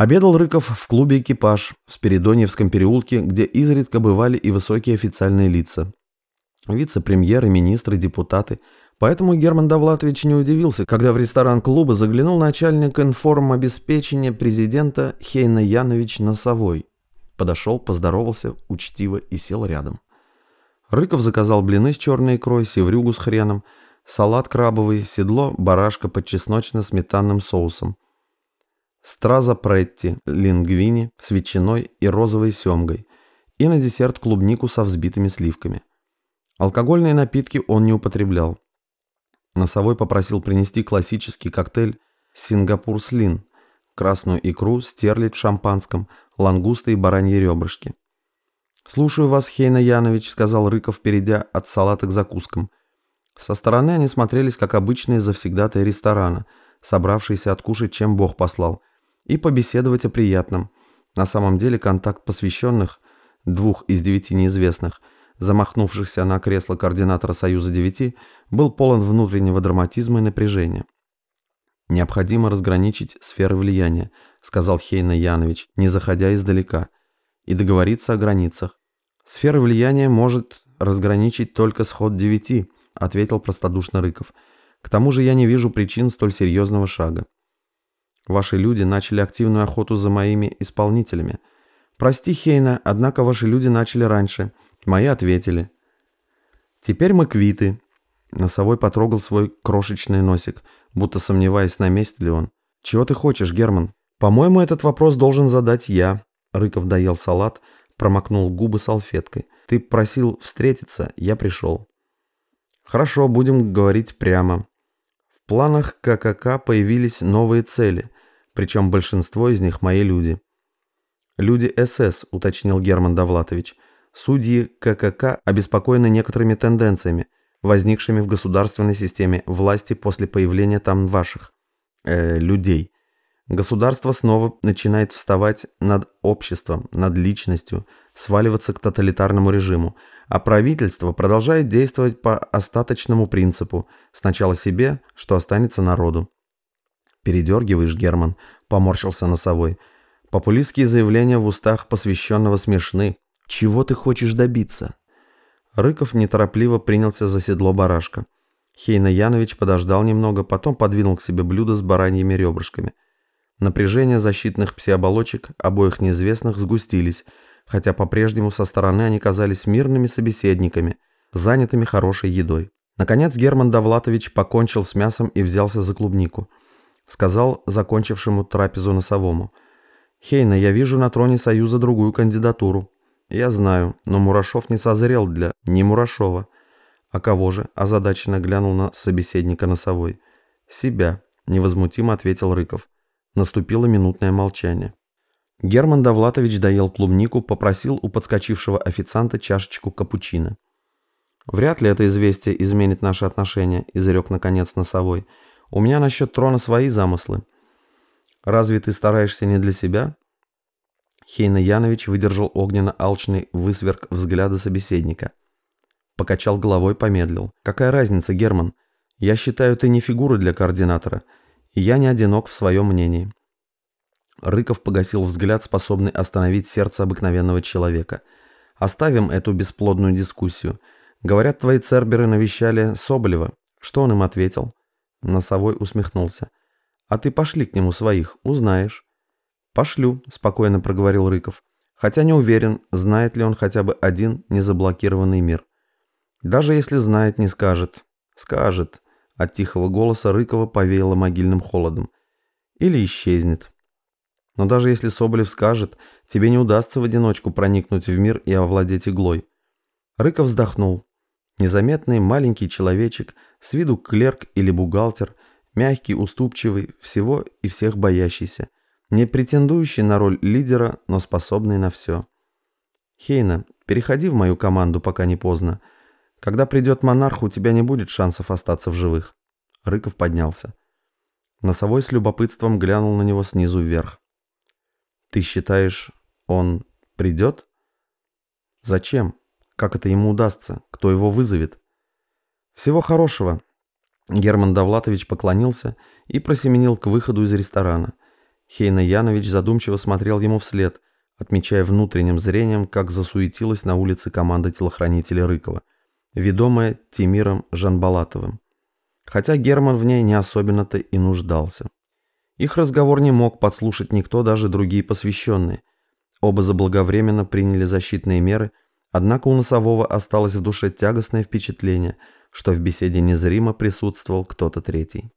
Обедал Рыков в клубе «Экипаж» в Спиридоньевском переулке, где изредка бывали и высокие официальные лица. Вице-премьеры, министры, депутаты. Поэтому Герман Давлатович не удивился, когда в ресторан клуба заглянул начальник информобеспечения президента Хейна Янович Носовой. Подошел, поздоровался учтиво и сел рядом. Рыков заказал блины с черной икрой, севрюгу с хреном, салат крабовый, седло, барашка под чесночно-сметанным соусом. Страза претти, лингвини с ветчиной и розовой семгой. И на десерт клубнику со взбитыми сливками. Алкогольные напитки он не употреблял. Носовой попросил принести классический коктейль «Сингапур Слин», красную икру, стерлядь в шампанском, лангусты и бараньи ребрышки. «Слушаю вас, Хейна Янович», — сказал Рыков, перейдя от салата к закускам. Со стороны они смотрелись, как обычные завсегдатые ресторана, собравшиеся откушать, чем Бог послал, и побеседовать о приятном. На самом деле контакт посвященных, двух из девяти неизвестных, замахнувшихся на кресло координатора Союза девяти, был полон внутреннего драматизма и напряжения. «Необходимо разграничить сферы влияния», — сказал Хейна Янович, не заходя издалека, «и договориться о границах. Сферы влияния может разграничить только сход девяти», — ответил простодушно Рыков. «К тому же я не вижу причин столь серьезного шага. Ваши люди начали активную охоту за моими исполнителями. Прости, Хейна, однако ваши люди начали раньше. Мои ответили. Теперь мы квиты. Носовой потрогал свой крошечный носик, будто сомневаясь, на месте ли он. Чего ты хочешь, Герман? По-моему, этот вопрос должен задать я. Рыков доел салат, промокнул губы салфеткой. Ты просил встретиться, я пришел. Хорошо, будем говорить прямо. В планах ККК появились новые цели, причем большинство из них мои люди. Люди СС, уточнил Герман Давлатович. Судьи ККК обеспокоены некоторыми тенденциями, возникшими в государственной системе власти после появления там ваших э, людей. Государство снова начинает вставать над обществом, над личностью, сваливаться к тоталитарному режиму, а правительство продолжает действовать по остаточному принципу «сначала себе, что останется народу». «Передергиваешь, Герман», — поморщился носовой. «Популистские заявления в устах посвященного смешны. Чего ты хочешь добиться?» Рыков неторопливо принялся за седло барашка. Хейна Янович подождал немного, потом подвинул к себе блюдо с бараньими ребрышками. Напряжение защитных псиоболочек обоих неизвестных сгустились, хотя по-прежнему со стороны они казались мирными собеседниками, занятыми хорошей едой. Наконец Герман Давлатович покончил с мясом и взялся за клубнику. Сказал закончившему трапезу носовому. «Хейна, я вижу на троне Союза другую кандидатуру. «Я знаю, но Мурашов не созрел для... не Мурашова». «А кого же?» – озадаченно глянул на собеседника носовой. «Себя», – невозмутимо ответил Рыков. Наступило минутное молчание. Герман Давлатович доел клубнику, попросил у подскочившего официанта чашечку капучино. «Вряд ли это известие изменит наши отношения», – изрек наконец носовой. «У меня насчет трона свои замыслы». «Разве ты стараешься не для себя?» Хейна Янович выдержал огненно-алчный высверк взгляда собеседника. Покачал головой, помедлил. «Какая разница, Герман? Я считаю, ты не фигура для координатора, и я не одинок в своем мнении». Рыков погасил взгляд, способный остановить сердце обыкновенного человека. «Оставим эту бесплодную дискуссию. Говорят, твои церберы навещали Соболева. Что он им ответил?» Носовой усмехнулся. «А ты пошли к нему своих, узнаешь». «Пошлю», – спокойно проговорил Рыков. Хотя не уверен, знает ли он хотя бы один незаблокированный мир. Даже если знает, не скажет. Скажет. От тихого голоса Рыкова повеяло могильным холодом. Или исчезнет. Но даже если Соболев скажет, тебе не удастся в одиночку проникнуть в мир и овладеть иглой. Рыков вздохнул. Незаметный маленький человечек, с виду клерк или бухгалтер, мягкий, уступчивый, всего и всех боящийся – не претендующий на роль лидера, но способный на все. Хейна, переходи в мою команду, пока не поздно. Когда придет монарх, у тебя не будет шансов остаться в живых. Рыков поднялся. Носовой с любопытством глянул на него снизу вверх. Ты считаешь, он придет? Зачем? Как это ему удастся? Кто его вызовет? Всего хорошего. Герман Давлатович поклонился и просеменил к выходу из ресторана. Хейна Янович задумчиво смотрел ему вслед, отмечая внутренним зрением, как засуетилась на улице команда телохранителя Рыкова, ведомая Тимиром Жанбалатовым. Хотя Герман в ней не особенно-то и нуждался. Их разговор не мог подслушать никто, даже другие посвященные. Оба заблаговременно приняли защитные меры, однако у Носового осталось в душе тягостное впечатление, что в беседе незримо присутствовал кто-то третий.